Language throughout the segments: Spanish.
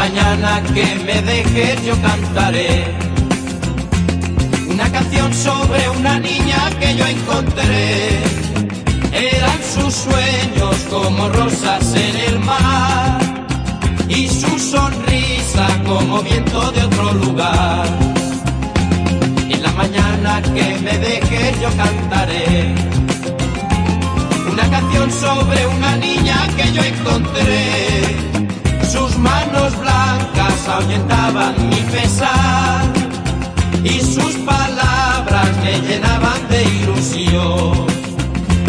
mañana que me dejes yo cantaré una canción sobre una niña que yo encontré. Eran sus sueños como rosas en el mar y su sonrisa como viento de otro lugar. En la mañana que me dejes yo cantaré una canción sobre una niña que yo encontré. Mi pesar y sus palabras me llenaban de ilusión.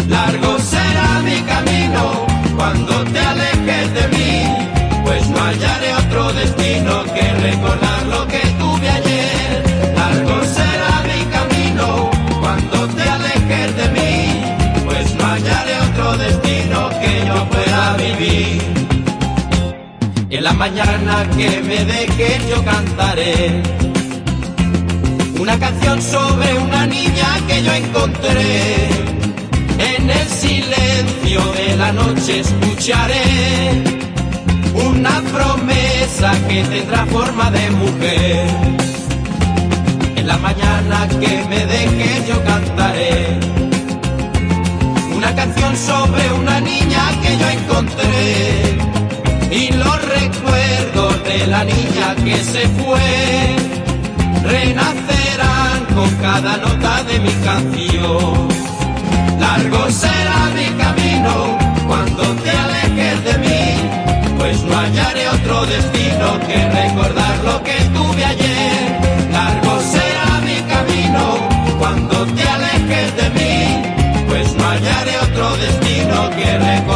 Largo será mi camino cuando te alejes de mí, pues no hallaré otro destino mañana que me deje yo cantaré una canción sobre una niña que yo encontré. En el silencio de la noche escucharé una promesa que tendrá forma de mujer. En la mañana que me deje yo la niña que se fue renacerán con cada nota de mi canción. Largo será mi camino cuando te alejes de mí, pues no hallaré otro destino que recordar lo que tuve ayer. Largo será mi camino cuando te alejes de mí, pues no hallaré otro destino que recordar